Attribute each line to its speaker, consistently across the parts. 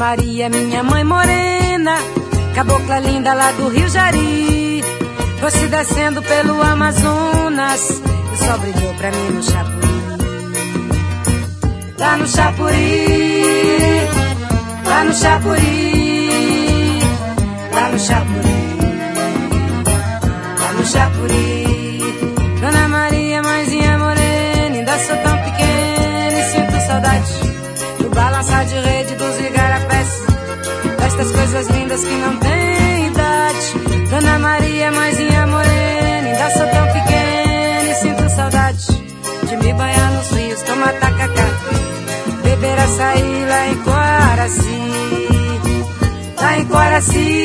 Speaker 1: Maria, minha mãe morena, cabocla linda lá do Rio Jari. Você descendo pelo Amazonas, o sol brilhou pra mim no Chapuri. Lá no Chapuri, lá no Chapuri, lá no Chapuri, lá no Chapuri. Dona Maria, mãezinha morena, ainda sou tão pequena e sinto saudade do balançar de rede lindas que não têm idade. Dona Maria, mãezinha morena, ainda sou tão pequena e sinto saudade de me banhar nos rios, tomar tacacá, beber açaí lá em Coaraci, lá em Coaraci,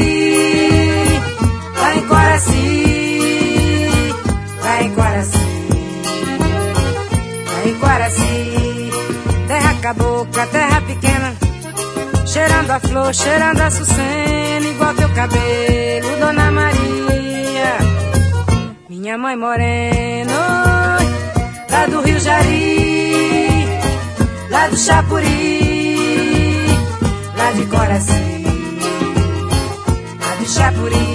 Speaker 1: lá em Coaraci, lá em Coaraci, lá em Coaraci, terra cabocla, terra pequena, cheirando a flor, cheirando a sucena, igual teu cabelo, Dona Maria, minha mãe morena, lá do Rio Jari, lá do Chapuri, lá de Coraci, lá do Chapuri.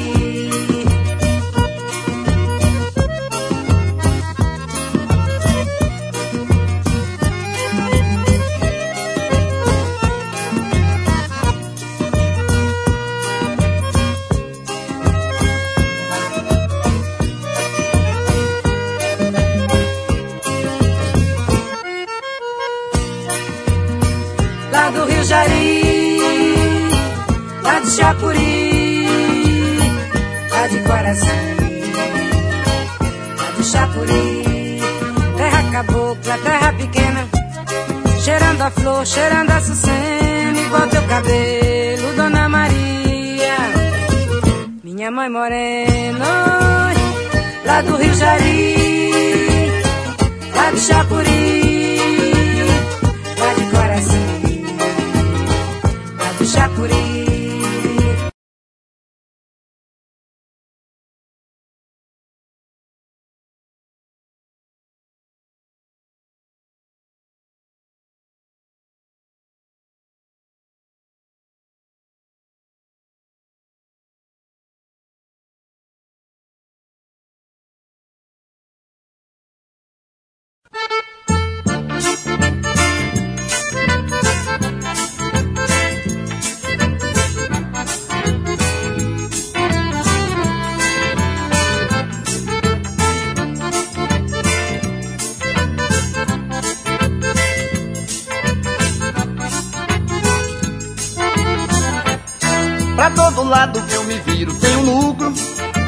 Speaker 2: Todo lado que eu me viro tem um núcleo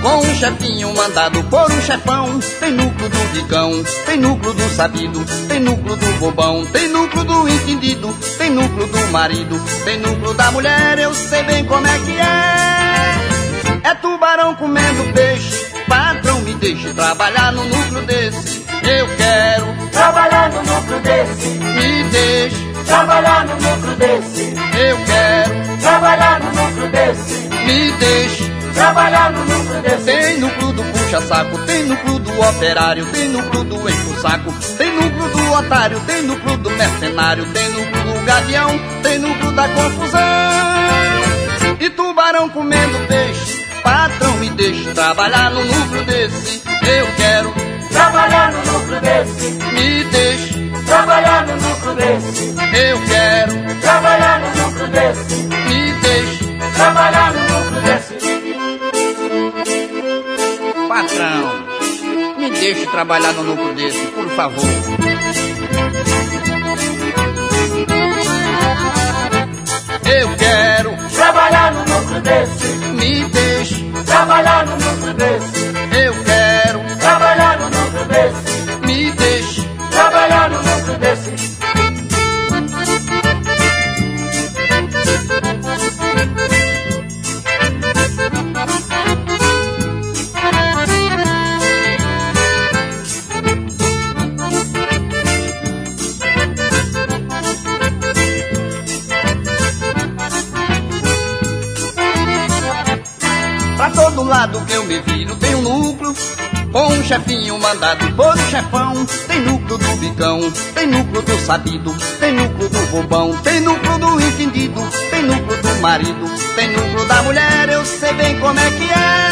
Speaker 2: Com um chefinho mandado por um chefão. Tem núcleo do vigão, tem núcleo do sabido Tem núcleo do bobão, tem núcleo do entendido Tem núcleo do marido, tem núcleo da mulher Eu sei bem como é que é. É tubarão comendo peixe Patrão me deixe trabalhar no núcleo desse. Eu quero
Speaker 3: Trabalhar no núcleo desse,
Speaker 2: me deixe
Speaker 3: trabalhar no núcleo desse,
Speaker 2: Eu quero
Speaker 3: trabalhar no núcleo desse,
Speaker 2: me deixe
Speaker 3: trabalhar no núcleo desse.
Speaker 2: Tem núcleo do puxa-saco, tem núcleo do operário, tem núcleo do enche-saco, tem núcleo do otário, tem núcleo do mercenário, tem núcleo do gavião, tem núcleo da confusão. E tubarão comendo peixe, patrão me deixe trabalhar no núcleo desse. Eu quero,
Speaker 3: Trabalhar no núcleo desse,
Speaker 2: me deixe,
Speaker 3: trabalhar no núcleo desse,
Speaker 2: eu quero,
Speaker 3: trabalhar no núcleo desse,
Speaker 2: me deixe,
Speaker 3: trabalhar no desse.
Speaker 2: patrão. Me deixe trabalhar no núcleo desse, por favor. Eu quero,
Speaker 3: Trabalhar no núcleo desse,
Speaker 2: me deixe,
Speaker 3: trabalhar no núcleo desse,
Speaker 2: eu quero,
Speaker 4: mandado por chefão. Tem núcleo do bicão, tem núcleo do sabido, tem núcleo do bobão, tem núcleo do entendido, tem núcleo do marido, tem núcleo da mulher, eu sei bem como é que é.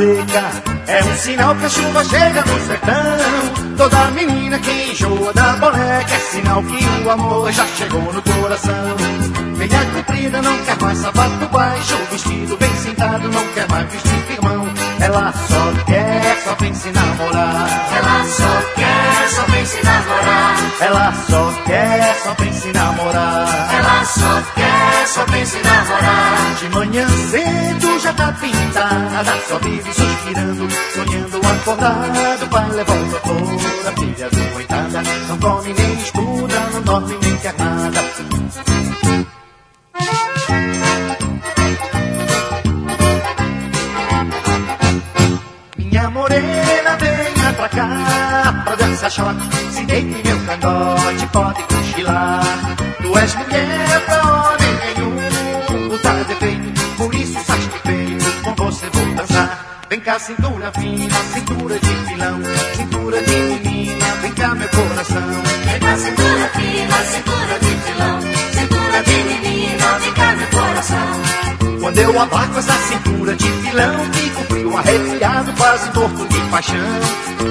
Speaker 5: Seca. É um sinal que a chuva chega no sertão. Toda menina que enjoa da boneca É sinal que o amor já chegou no coração. Meia comprida não quer mais sapato baixo. Vestido bem sentado não quer mais vestir firmão. Ela só quer, só vem se namorar.
Speaker 6: Ela só quer, só vem se namorar.
Speaker 5: Ela só quer, só vem se namorar.
Speaker 6: Ela só quer, só vem se namorar.
Speaker 5: De manhã cedo já tá pintada Só vive suspirando, sonhando acordado Pai levou o doutor, a filha do coitada Não come nem estuda, não dorme nem quer nada. Minha morena, venha pra cá Pra dançar shot Se deite meu cangote, pode cochilar. Tu és mulher pra homem Vem cá, cintura fina, cintura de filão, cintura de menina, vem cá, meu coração.
Speaker 6: Vem cá, cintura fina, cintura de filão, cintura de menina, vem cá, meu coração.
Speaker 5: Quando eu abarco essa cintura de filão, fico frio, arrepiado, quase morto de paixão.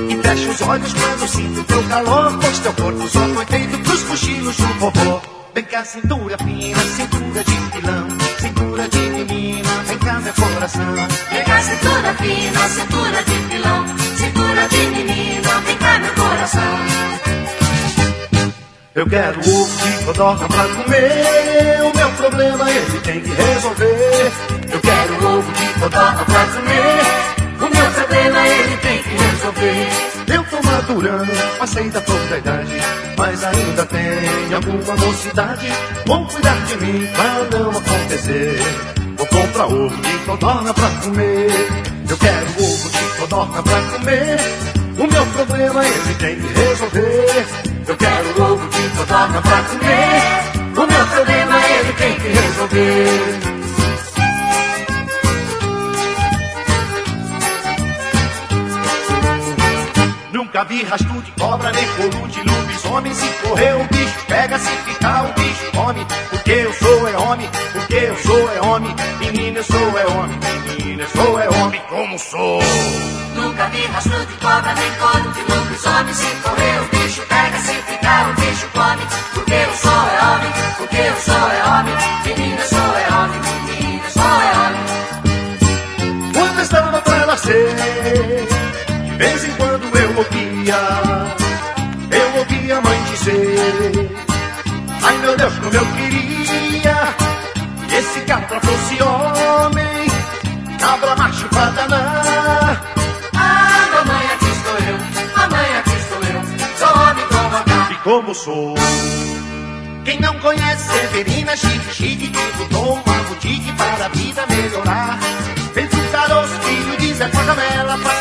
Speaker 5: E fecho os olhos quando sinto teu calor, pois teu corpo só foi feito pros cochilos do vovô. Vem cá, cintura fina, cintura de filão, Vem cá,
Speaker 6: cintura fina, cintura de filão, cintura de menina, vem cá, meu coração.
Speaker 5: Eu quero ovo de codorna pra comer. O meu problema ele tem que resolver. Eu quero ovo de codorna pra comer. O meu problema ele tem que resolver. Eu tô madurando, passei da flor da idade, mas ainda tem alguma mocidade. Vão cuidar de mim pra não acontecer. Comprar ovo de codorna pra comer. Eu quero ovo de codorna pra comer. O meu problema ele tem que resolver. Eu quero ovo de codorna pra comer. O meu problema ele tem que resolver. Nunca vi rastro de cobra, nem couro de lobisomem. Se correr o bicho pega, se ficar o bicho come. Porque eu sou é homem, porque eu sou é eu sou é homem, menina, eu sou é homem como sou.
Speaker 6: Nunca vi rastro de cobra, nem couro de lobisomem. Se correr o bicho pega, se ficar o bicho come. Porque eu sou é homem, porque eu sou é homem. Menina, eu sou é homem, menina, eu sou é homem.
Speaker 5: Quando eu estava pra nascer, de vez em quando eu ouvia, eu ouvia a mãe dizer: Ai meu Deus, como eu queria que esse cabra fosse homem, cabra macho pra danar.
Speaker 6: Ah, mamãe, aqui estou eu, mamãe, aqui estou eu. Como a carne.
Speaker 5: E como sou? Quem não conhece Severina Chique Chique que botou uma boutique para a vida melhorar. Fez um caroço, filho de Zé passa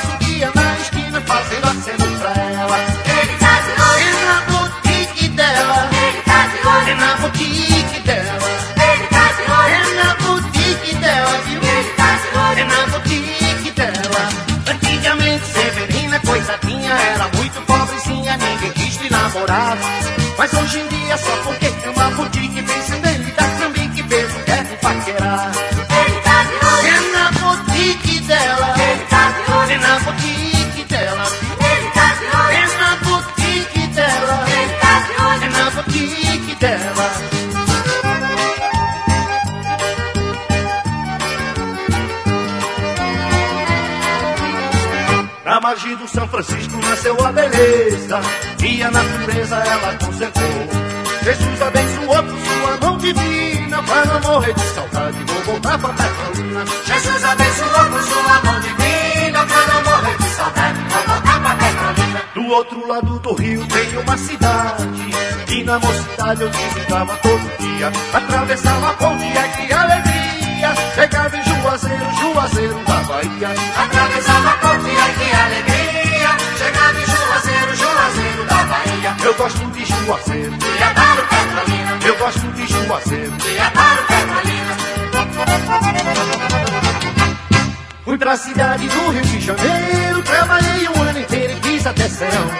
Speaker 5: Mas hoje em dia, só porque tem uma boutique, pensa nele, dá trambique, beijo, quer me paquerar.
Speaker 6: Ele tá de olho,
Speaker 5: É na boutique dela,
Speaker 6: ele tá de olho,
Speaker 5: é na boutique dela,
Speaker 6: ele tá de olho,
Speaker 5: É na boutique dela,
Speaker 6: ele tá de olho.
Speaker 5: é na boutique dela. Na margem do São Francisco nasceu a beleza. E a natureza ela conservou Jesus abençoou por sua mão divina Pra não morrer de saudade vou voltar pra Petrolina
Speaker 6: Jesus abençoou por sua mão divina pra não morrer de saudade. Vou voltar pra Petrolina.
Speaker 5: Do outro lado do rio tem uma cidade E na mocidade eu visitava todo dia Atravessava a ponte, é que alegria Chegava em Juazeiro, Juazeiro da Bahia
Speaker 6: Atravessava a ponte, ai que alegria. Chegava em Juazeiro, Juazeiro da Bahia.
Speaker 5: Eu gosto Juazeiro,
Speaker 6: E adoro Petrolina,
Speaker 5: eu gosto de Juazeiro
Speaker 6: e adoro Petrolina.
Speaker 5: Fui pra cidade do Rio de Janeiro, trabalhei um ano inteiro e fiz até serão.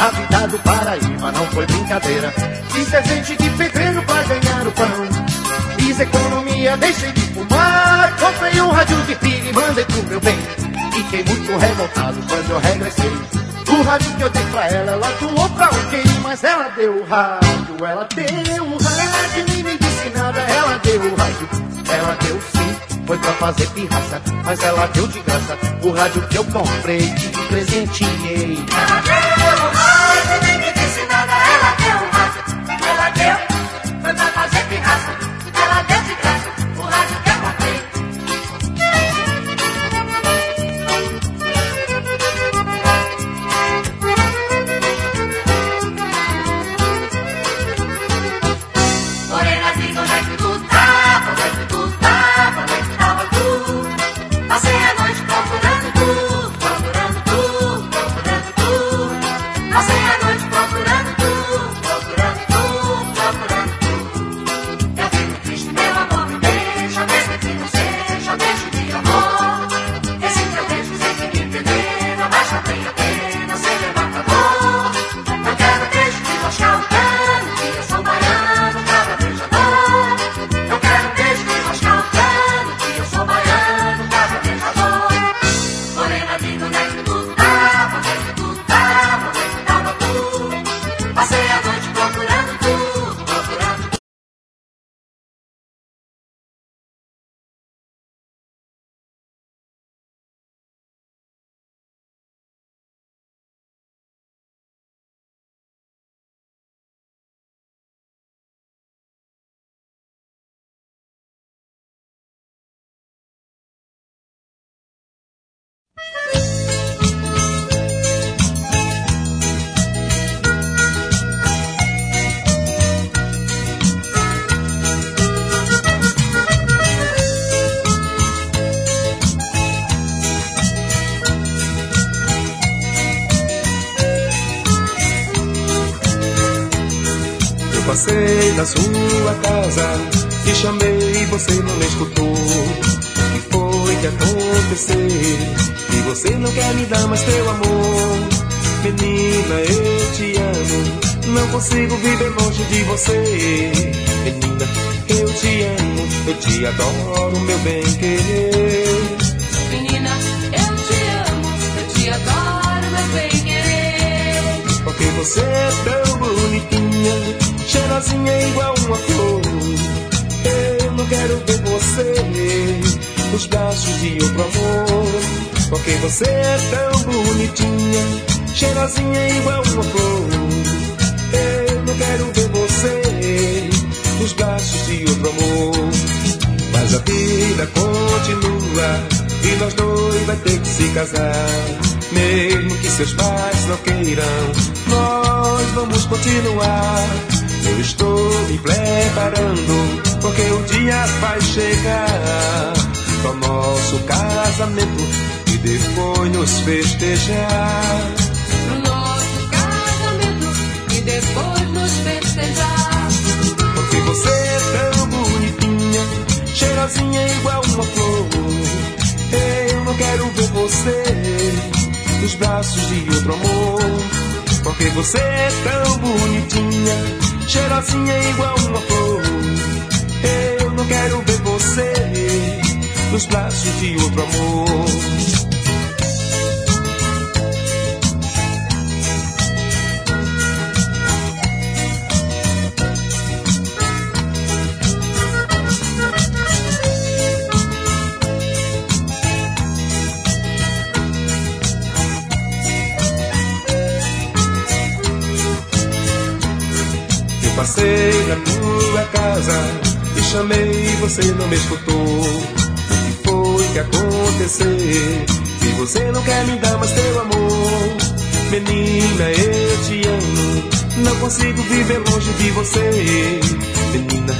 Speaker 5: A vida do Paraíba não foi brincadeira. Fiz servente de pedreiro pra ganhar o pão. Fiz economia, deixei de fumar. Comprei um rádio de pilha e mandei pro meu bem. Fiquei muito revoltado quando eu regressei. O rádio que eu dei pra ela, ela doou pra alguém. Mas ela deu o rádio, ela deu o rádio. Nem me disse nada, ela deu o rádio. Ela deu sim, foi pra fazer pirraça. Mas ela deu de graça o rádio que eu comprei e te presenteei.
Speaker 6: Ela deu
Speaker 7: Pasea casa, te chamei e você não me escutou. O que foi que aconteceu? E você não quer me dar mais teu amor. Menina, eu te amo, não consigo viver longe de você. Menina, eu te amo, eu te adoro, meu bem querer.
Speaker 8: Menina, eu te amo, eu te adoro, meu bem querer.
Speaker 7: Porque você é tão bonitinha, cheirosinha igual uma flor. Eu não quero ver você nos braços de outro amor. Porque você é tão bonitinha, cheirosinha igual uma flor. Eu não quero ver você nos braços de outro amor. Mas a vida continua e nós dois vai ter que se casar. Mesmo que seus pais não queiram, nós vamos continuar. Eu estou me preparando, porque o dia vai chegar. Pro nosso casamento e depois nos festejar.
Speaker 8: Pro nosso casamento e depois nos festejar.
Speaker 7: Porque você é tão bonitinha, cheirosinha igual uma flor. Eu não quero ver você nos braços de outro amor. Porque você é tão bonitinha, cheirosinha igual uma flor. Eu não quero ver você nos braços de outro amor. Na tua casa, te chamei e você não me escutou. O que foi que aconteceu? Se você não quer me dar mais teu amor, menina, eu te amo. Não consigo viver longe de você, menina,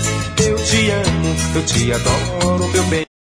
Speaker 7: eu te amo, eu te adoro, meu bem.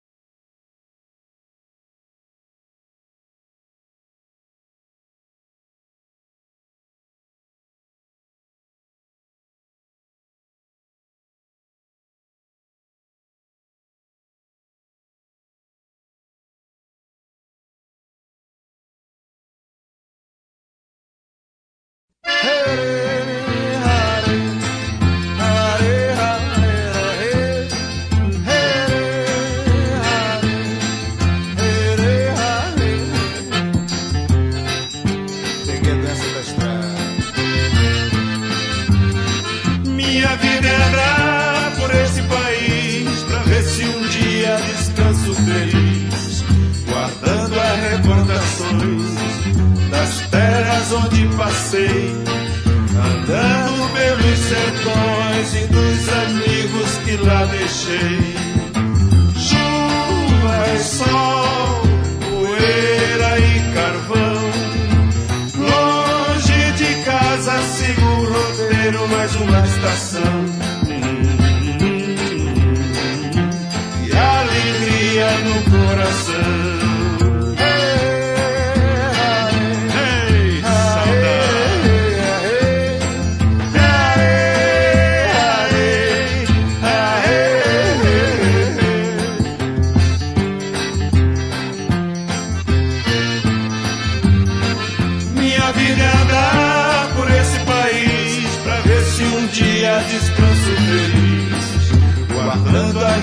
Speaker 9: Passei, andando pelos sertões e dos amigos que lá deixei. Chuva e sol, poeira e carvão. Longe de casa sigo o roteiro, mais uma estação. E alegria no coração.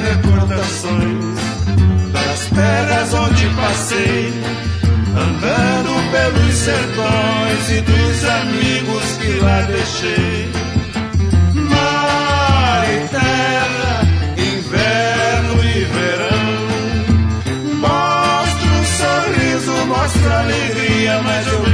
Speaker 9: Recordações das terras onde passei, andando pelos sertões e dos amigos que lá deixei. Mar e terra, inverno e verão. Mostra um sorriso, mostra alegria, mas eu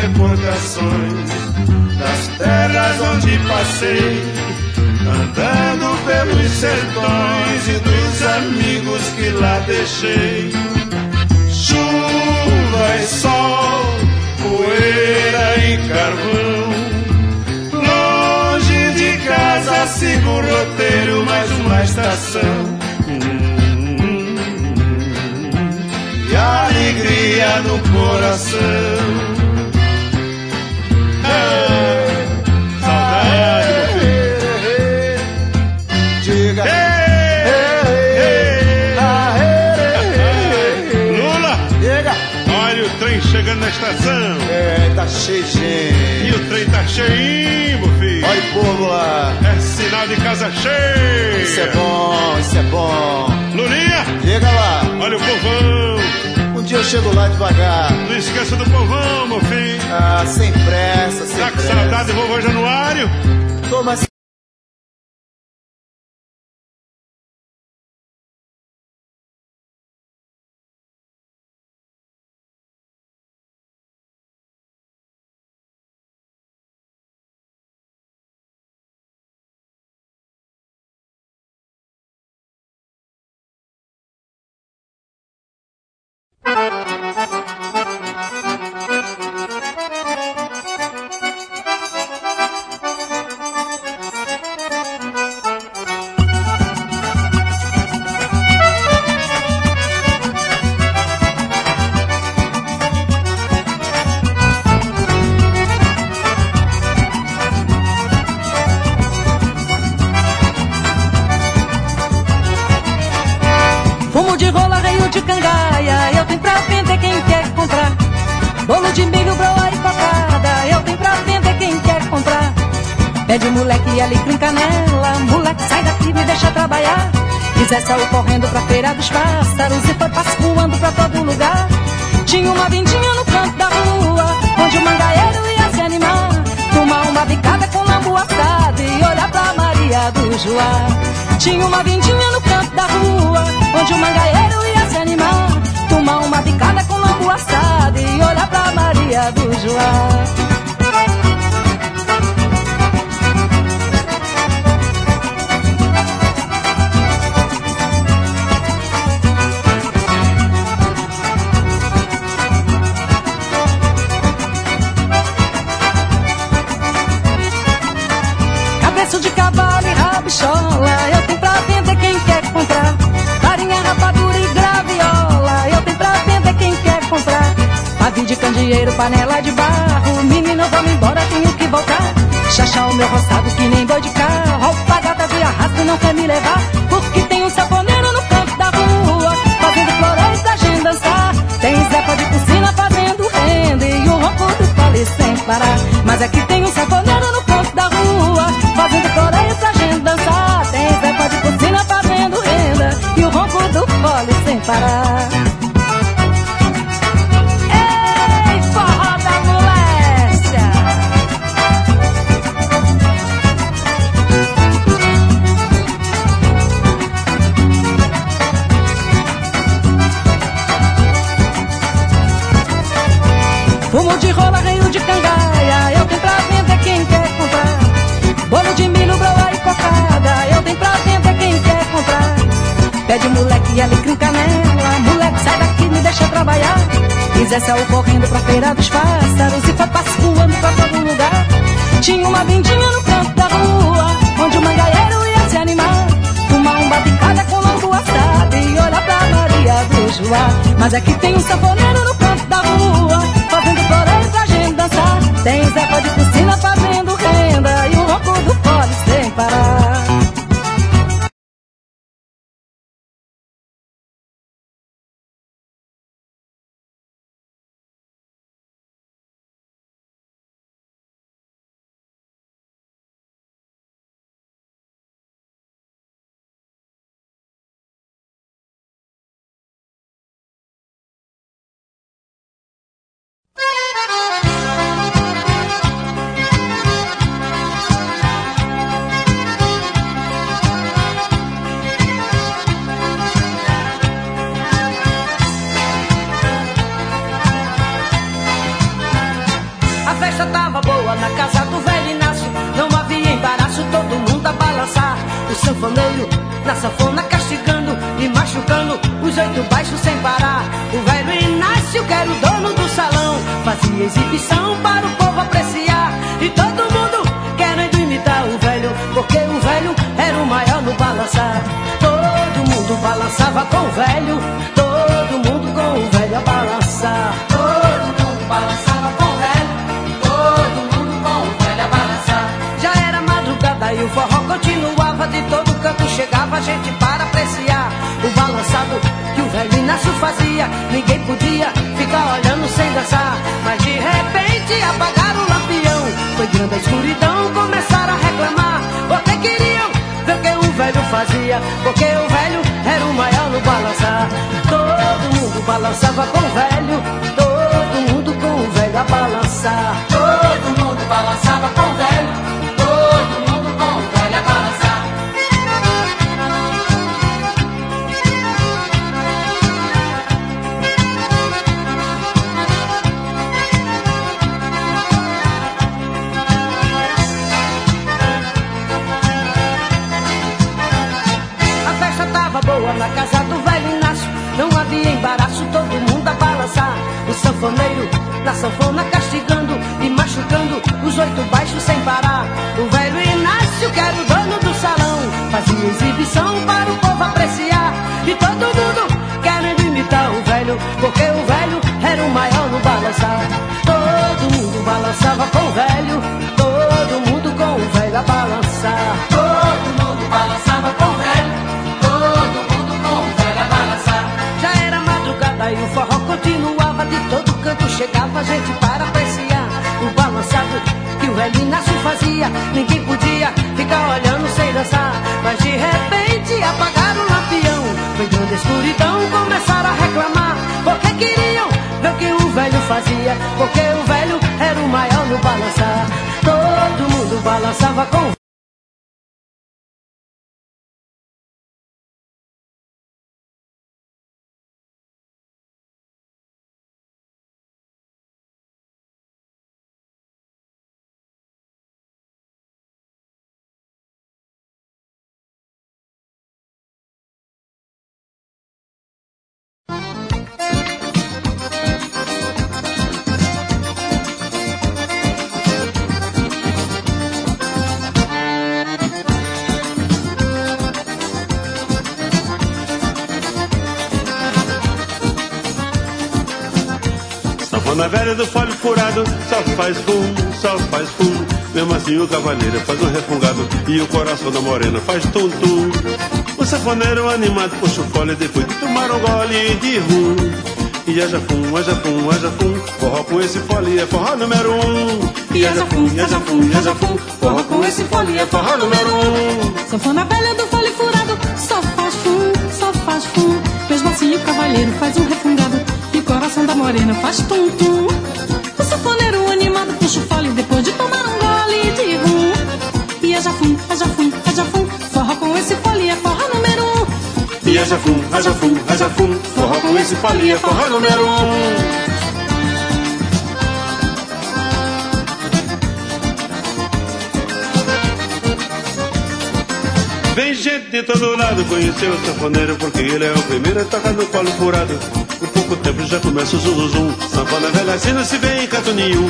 Speaker 9: recordações das terras onde passei, andando pelos sertões e dos amigos que lá deixei. Chuva e sol, poeira e carvão. Longe de casa sigo o roteiro, mais uma estação. E alegria no coração. De
Speaker 10: casa cheia.
Speaker 9: Isso é bom, isso é bom.
Speaker 10: Lulinha.
Speaker 9: Chega lá.
Speaker 10: Olha o povão.
Speaker 9: Um dia eu chego lá devagar.
Speaker 10: Não esqueça do povão, meu filho.
Speaker 9: Ah, sem pressa, sem
Speaker 10: tá
Speaker 9: pressa.
Speaker 10: Tá com saudade do vovô Januário?
Speaker 9: Tô, mas
Speaker 1: Pede moleque e alecrim canela Moleque sai daqui, me deixa trabalhar. Zé saiu correndo pra feira dos pássaros E foi pascoando pra todo lugar. Tinha uma vindinha no canto da rua Onde o mangaeiro ia se animar. Tomar uma bicada com lambu assado E olhar pra Maria do Joá. Tinha uma vindinha no canto da rua Onde o mangaeiro ia se animar. Tomar uma bicada com lambu assado E olhar pra Maria do Joá candeeiro, panela de barro. Menino, vamos embora, tenho que voltar. Chachá o meu roçado que nem boi de carro. Alpagata de arrasto não quer me levar. Porque tem um saponeiro no canto da rua. Fazendo floreios pra gente dançar. Tem Zepa de piscina fazendo renda. E o ronco do fole sem parar. Mas aqui tem um saponeiro no canto da rua. Fazendo floreios pra gente dançar. Tem Zepa de piscina fazendo renda. E o ronco do fole sem parar. Pede moleque e alecrim canela. Moleque, sai daqui, me deixa trabalhar. Zé saiu correndo pra feira dos pássaros E foi pascoando pra todo lugar. Tinha uma vindinha no canto da rua Onde o mangaeiro ia se animar. Tomar um batucada com longo assado E olhar pra Maria do Joá. Mas aqui tem um sanfoneiro no canto da rua Fazendo floreio pra gente dançar. Tem Zé de piscina fazendo renda E o ronco do fole sem parar na sanfona castigando e machucando os oito baixos sem parar. O velho Inácio, que era o dono do salão, fazia exibição para o povo apreciar. E todo mundo querendo imitar o velho, porque o velho era o maior no balançar. Todo mundo balançava com o velho, que o velho Inácio fazia. Ninguém podia ficar olhando sem dançar. Mas de repente apagaram o lampião. Foi grande a escuridão, começaram a reclamar. Porque queriam ver o que o velho fazia. Porque o velho era o maior no balançar. Todo mundo balançava com o velho. Todo mundo com o velho a balançar.
Speaker 6: Todo mundo balançava com
Speaker 1: na sanfona castigando e machucando os oito baixos sem parar. O velho Inácio, que era o dono do salão, fazia exibição para o povo apreciar. E todo mundo chegava gente para apreciar o balançado que o velho Inácio fazia. Ninguém podia ficar olhando sem dançar. Mas de repente apagaram o lampião. Foi grande escuridão, começaram a reclamar. Porque queriam ver o que o velho fazia. Porque o velho era o maior no balançar. Todo mundo balançava com
Speaker 10: Sanfona velha do folho furado, só faz fum, só faz fum. Mesmo assim o cavaleiro faz um refungado e o coração da morena faz tum-tum. O sanfoneiro animado puxa o fole depois de tomar um gole de rum. E haja fum, haja fum, haja fum, forró com esse fole é forró número um. E haja fum, haja fum, haja fum, forró com esse fole é forró número um.
Speaker 11: Sanfona velha do fole furado, só faz fum, só faz fum. Mesmo assim o cavalheiro faz um refungado coração da morena faz tum tum. O sanfoneiro animado puxa o fole depois de tomar um gole de rum. E haja fum, haja fum, haja fum, forró com esse fole é número um.
Speaker 10: E haja fum, haja fum, haja fum, forró com esse fole é número um. Vem gente de todo lado conhecer o sanfoneiro Porque ele é o primeiro a tocar no colo furado pouco tempo já começa o zum. Zum Sanfona velha assim não se vê em canto nenhum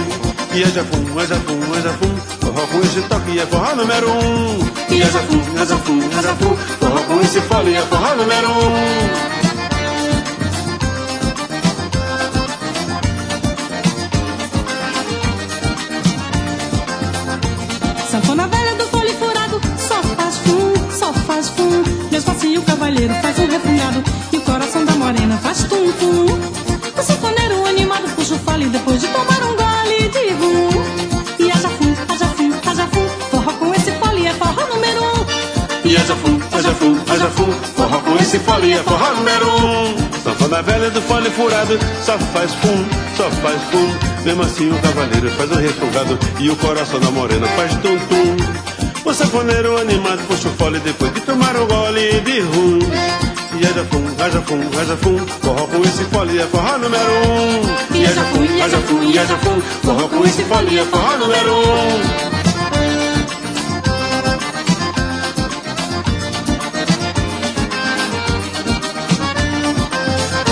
Speaker 10: E é jafum, é jafum, é jafum Forró com esse toque é forró número um. E é jafum, é jafum, é jafum Forró com esse fole é forró número um.
Speaker 11: Sanfona velha do fole furado, só faz fum, só faz fum. Mesmo assim o cavalheiro faz um refungado O sanfoneiro animado puxa o fole depois de tomar um gole de rum. E haja fum, haja fum, haja fum, forró com esse fole é forró número um.
Speaker 10: E é jafum, é jafum, é jafum Forró com esse fole é forró número um Sanfona velha do fole furado Só faz fum, só faz fum Mesmo assim o cavaleiro faz o refogado E o coração da morena faz tum-tum O sanfoneiro animado puxa o fole Depois de tomar um gole de rum E é jafum, é jafum, é jafum, forró com esse folia, forró número um.
Speaker 11: E é jafum, é jafum, é jafum,
Speaker 10: forró com esse folia, forró número um.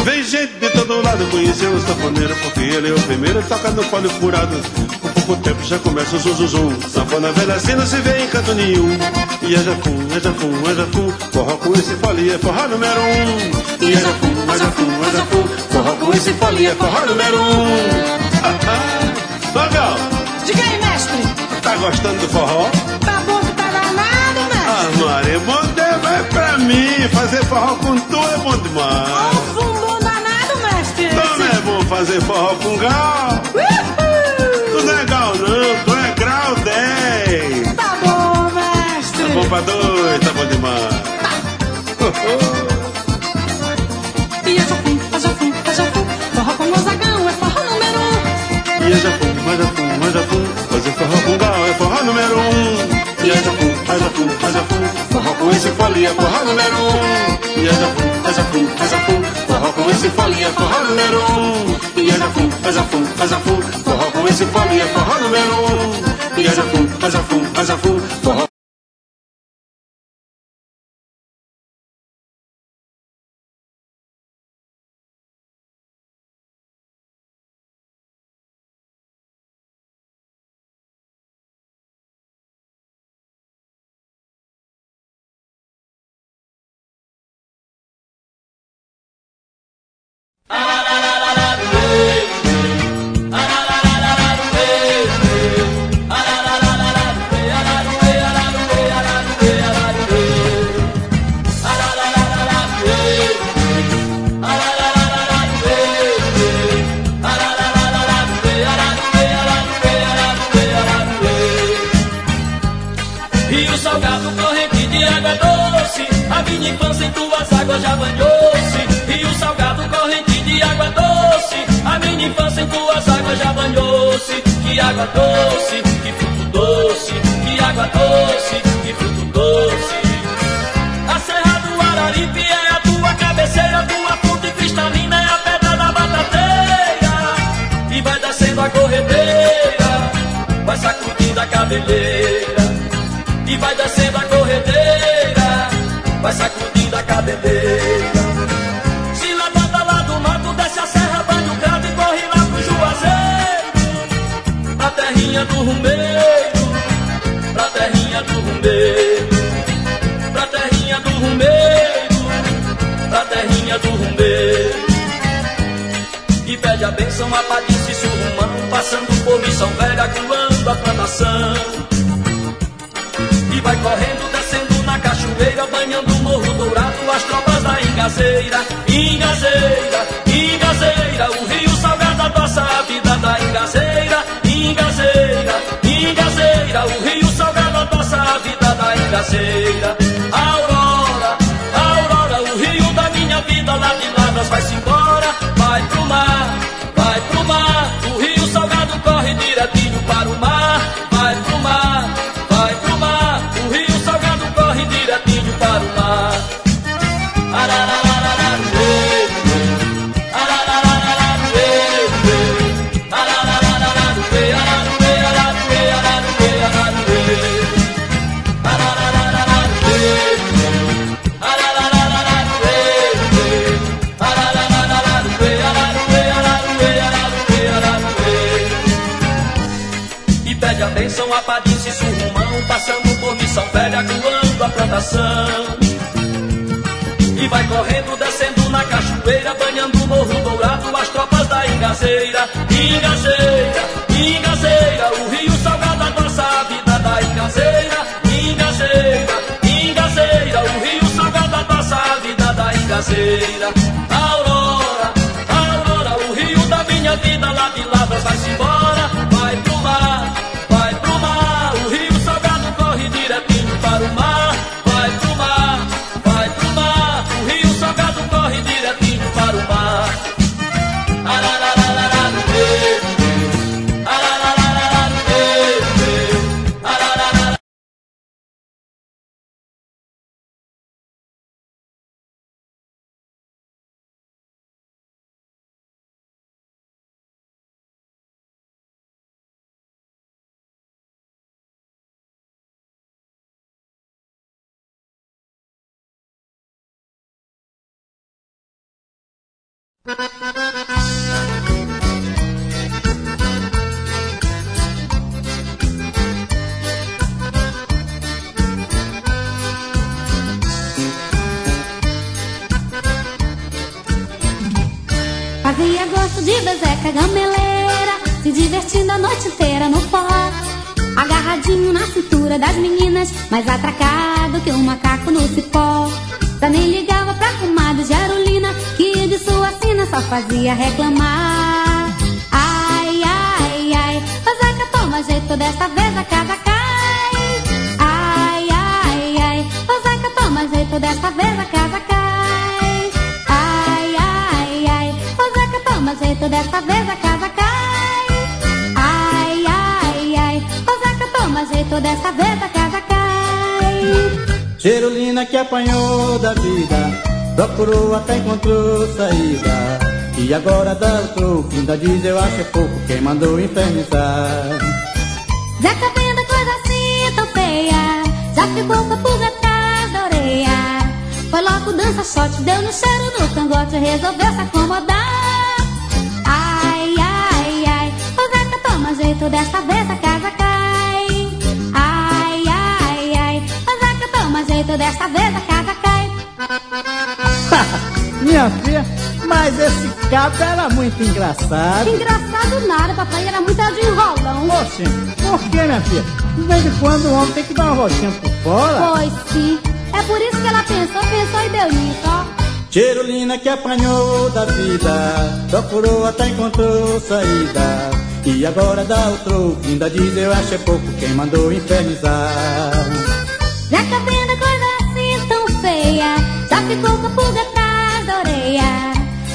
Speaker 10: Vem gente de todo lado conhecer o sanfoneiro Porque ele é o primeiro toca no folho furado pouco tempo já começa o zuzuzum. Sanfona velha assim não se vê em canto nenhum. E é jafum, é jafum, é jafum. Forró com esse folia, é forró número um. E é jafum, é jafum, é jafum. Forró com esse folia, é forró número um. Legal.
Speaker 11: Diga aí, mestre.
Speaker 10: Tá gostando do forró?
Speaker 11: Tá bom que tá danado, mestre.
Speaker 10: Ah, Maria, bom é pra mim. Fazer forró com tu é bom demais.
Speaker 11: Oh, fumbom danado, mestre.
Speaker 10: Também é bom fazer forró com gal.
Speaker 11: Uhul.
Speaker 10: Tu não é tu é grau 10.
Speaker 11: Tá bom, mestre.
Speaker 10: Tá bom pra dois, tá bom demais.
Speaker 11: E é jafum, é jafum, é jafum. Forró com Gonzagão é forró número um.
Speaker 10: E é jafum, é jafum, é jafum. Fazer forró com gal é forró número um. E é jafum, é jafum, é jafum. Forró com esse folia é forró número um. E é jafum, é jafum, é jafum. Forró com esse folia é forró número um. E é jafum, é jafum, é jafum. Forró com esse folia é forró número um. E é jafum, é jafum, é jafum. Forró
Speaker 12: minha infância em tuas águas já banhou-se Rio salgado, corrente de água doce. A minha infância em tuas águas já banhou-se Que água doce, que fruto doce Que água doce, que fruto doce. A serra do Araripe é a tua cabeceira Tua fonte cristalina é a pedra da batateira E vai descendo a corredeira Vai sacudindo a cabeleira e vai descendo a corredeira, vai sacudindo a cabeleira. Se levanta lá do mato, desce a serra, banho o cravo e corre lá pro Juazeiro. Pra terrinha do rumeiro, pra terrinha do rumeiro, pra terrinha do rumeiro, pra terrinha do rumeiro. E pede a benção a Patice Surrumão, passando por missão velha, curando a plantação. E vai correndo, banhando o morro dourado, as tropas da engazeira, engazeira, engazeira, o rio salgado adoça a vida da engazeira, engazeira, engazeira, o rio salgado adoça a vida da engazeira. Aurora, aurora, o rio da minha vida lá de Lavras vai-se embora, vai pro mar, vai pro mar, o rio salgado corre direitinho para o mar, plantação. E vai correndo, descendo na cachoeira, banhando o morro dourado, as tropas da engazeira. Engazeira, engazeira, o rio salgado adoça a vida da engazeira. Engazeira, engazeira, o rio salgado adoça a vida da engazeira.
Speaker 13: Fazia gosto de bezeca gameleira, se divertindo a noite inteira no forró. Agarradinho na cintura das meninas, mais atracado que um macaco no cipó. Também ligava pra comadre de Arolina, que só fazia reclamar. Ai, ai, ai, bezeca toma jeito, desta vez a casa cai. Ai, ai, ai, bezeca toma jeito, desta vez a casa cai. Ai, ai, ai, bezeca toma jeito, desta vez a casa cai. Ai, ai, ai, bezeca toma jeito, desta vez a casa cai.
Speaker 14: Cherolina que apanhou da vida, procurou até encontrou saída. E agora o troco, ainda diz eu acho é pouco, quem mandou infernizar.
Speaker 13: Zeca vendo coisa assim tão feia, já ficou com a pulga atrás da orelha. Foi logo dança shot, deu no cheiro no cangote, resolveu se acomodar. Ai, ai, ai, Zeca toma jeito, desta vez a casa cai. Ai, ai, ai, Zeca toma jeito, desta vez a casa cai.
Speaker 14: Minha filha, mas esse cabo era muito engraçado.
Speaker 13: Engraçado nada, papai, era muito de enrolão.
Speaker 14: Oxe, por que, minha filha? De vez em quando o homem tem que dar uma voltinha por fora.
Speaker 13: Pois sim, é por isso que ela pensou, pensou e deu nisso, ó.
Speaker 14: Cherolina que apanhou da vida, procurou até encontrou saída. E agora dá o troco, ainda diz eu acho é pouco, quem mandou infernizar.
Speaker 13: Zeca vendo ficou com a pulga atrás da orelha.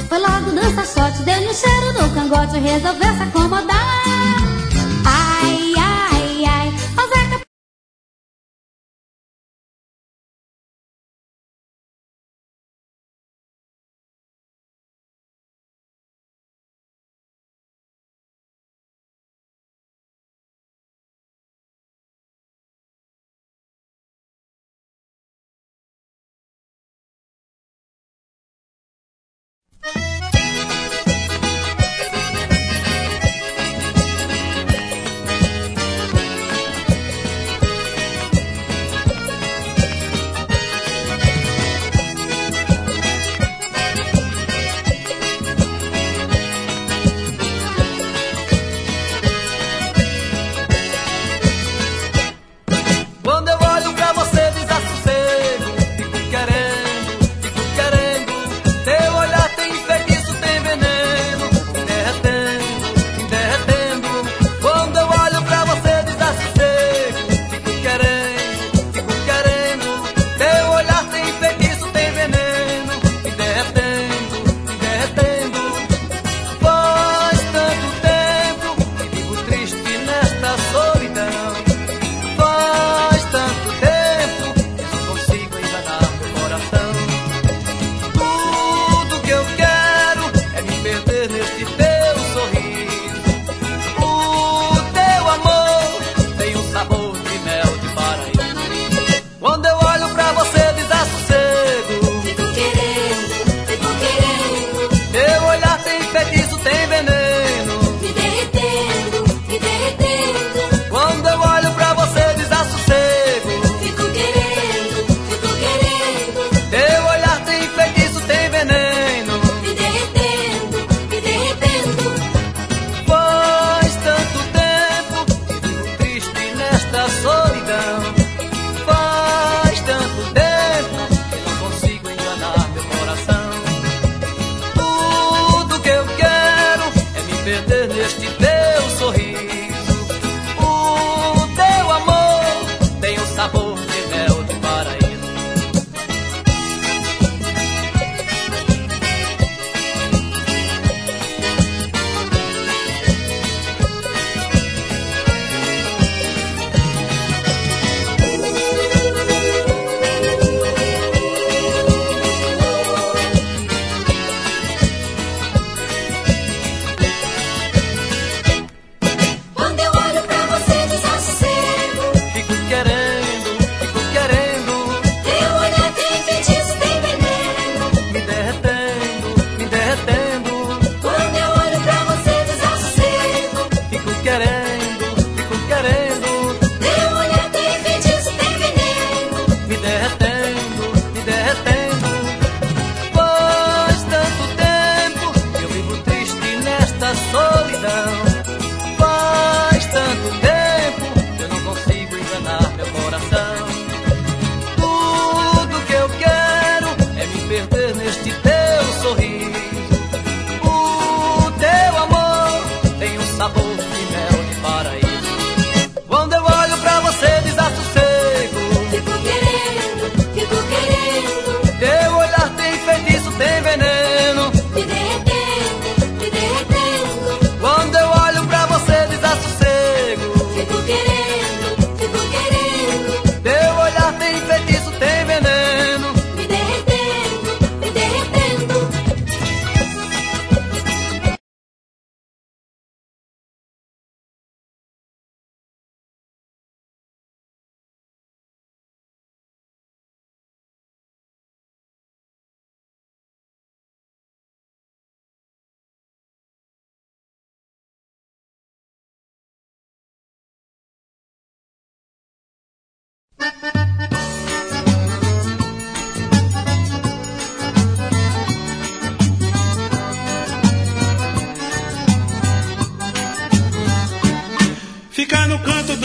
Speaker 13: Foi logo dança shot, deu no cheiro no cangote, resolveu se acomodar.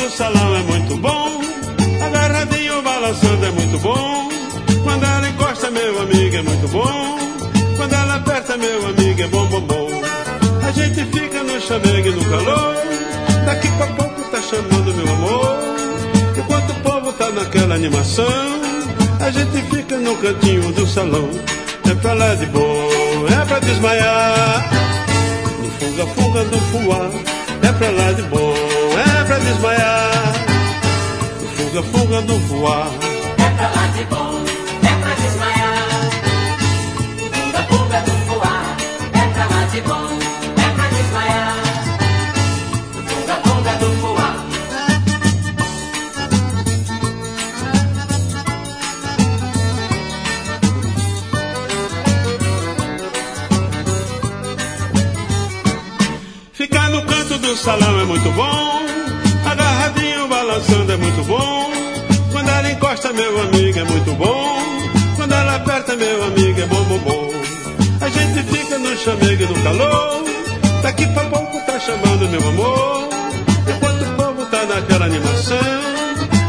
Speaker 10: Do salão é muito bom. Agarradinho balançando é muito bom. Quando ela encosta, meu amigo, é muito bom. Quando ela aperta, meu amigo, é bom, bom, bom. A gente fica no chamego e no calor. Daqui pra pouco tá chamando meu amor. Enquanto o povo tá naquela animação, a gente fica no cantinho do salão. É pra lá de boa, é pra desmaiar. No funga-funga do fuá, é pra lá de boa, é pra desmaiar. No funga-funga do fuá.
Speaker 6: É pra lá de bom, é pra desmaiar. Funga, funga do voar. É pra lá de bom,
Speaker 10: salão é muito bom. Agarradinho balançando é muito bom. Quando ela encosta, meu amigo, é muito bom. Quando ela aperta, meu amigo, é bom, bom, bom. A gente fica no chamego e no calor. Daqui pra pouco tá chamando meu amor. Enquanto o povo tá naquela animação,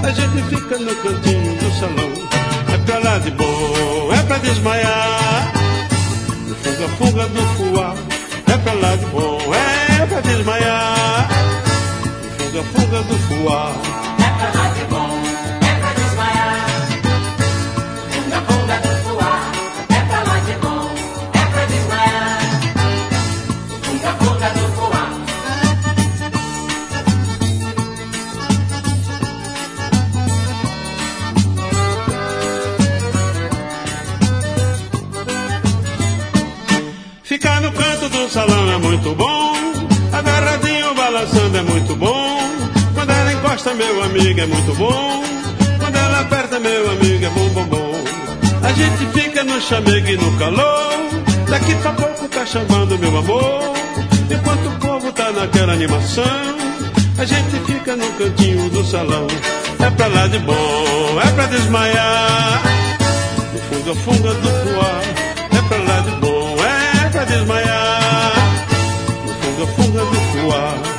Speaker 10: a gente fica no cantinho do salão. É pra lá de bom, é pra desmaiar. No fuga-fuga do fuá, é pra lá de bom, é pra desmaiar. No fuga-fuga do fuá. Balançando é muito bom. Quando ela encosta, meu amigo, é muito bom. Quando ela aperta, meu amigo, é bom, bom, bom. A gente fica no chamego e no calor. Daqui pra pouco tá chamando meu amor. Enquanto o povo tá naquela animação, a gente fica no cantinho do salão. É pra lá de bom, é pra desmaiar. No funga-funga do fuá, é pra lá de bom, é pra desmaiar. No funga-funga do fuá.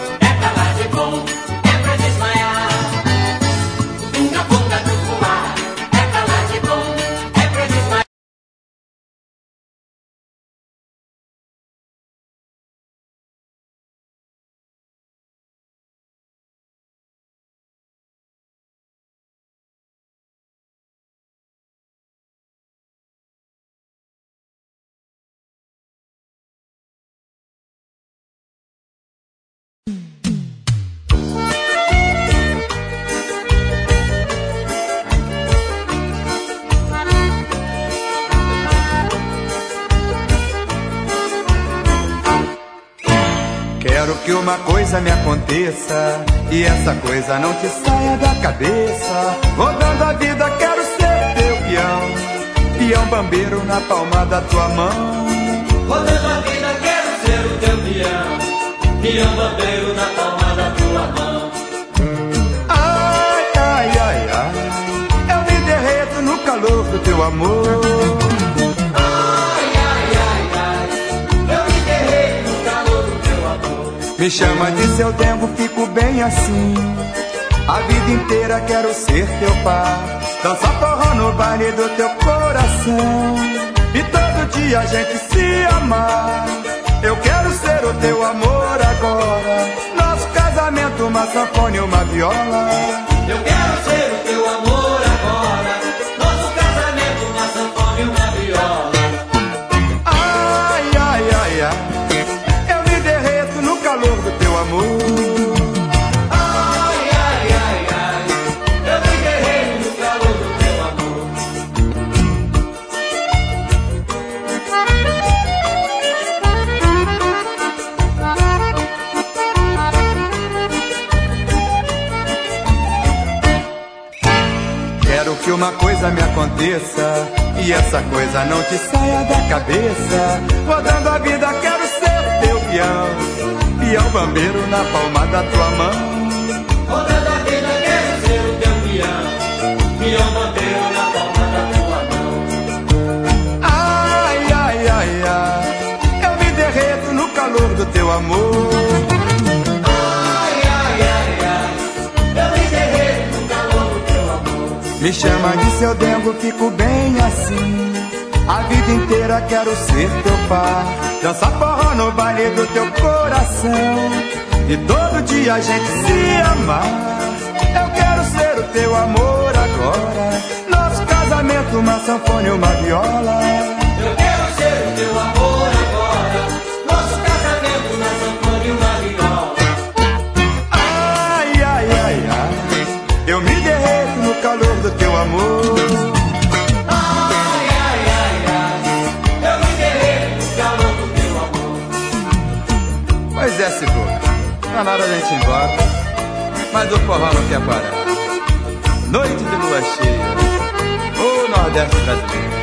Speaker 15: Quero que uma coisa me aconteça e essa coisa não te saia da cabeça. Rodando a vida, quero ser teu peão, peão bambeiro na palma da tua mão.
Speaker 12: Rodando a vida, quero ser o teu peão. Peão bandeiro na palma da tua mão.
Speaker 15: Ai, ai, ai, ai, eu me derreto no calor do teu amor.
Speaker 12: Me
Speaker 15: chama de seu tempo, fico bem assim. A vida inteira quero ser teu par. Dançar forró no baile do teu coração. E todo dia a gente se amar. Eu quero ser o teu amor agora. Nosso casamento, uma sanfona e uma viola.
Speaker 12: Eu quero ser
Speaker 15: coisa me aconteça e essa coisa não te saia da cabeça. Rodando a vida, quero ser teu peão, peão bambeiro na palma da tua mão.
Speaker 12: Rodando a vida, quero ser o teu peão.
Speaker 16: eu bandeiro na palma da tua mão.
Speaker 15: Ai, ai, ai, ai, eu me derreto no calor do teu amor.
Speaker 16: Me
Speaker 15: chama de seu dengo, fico bem assim. A vida inteira quero ser teu par. Dançar forró no baile do teu coração. E todo dia a gente se amar. Eu quero ser o teu amor agora. Nosso casamento, uma sanfona e uma viola. Tá na hora da gente ir embora. Mas o forró não quer parar. Noite de lua cheia. O Nordeste brasileiro.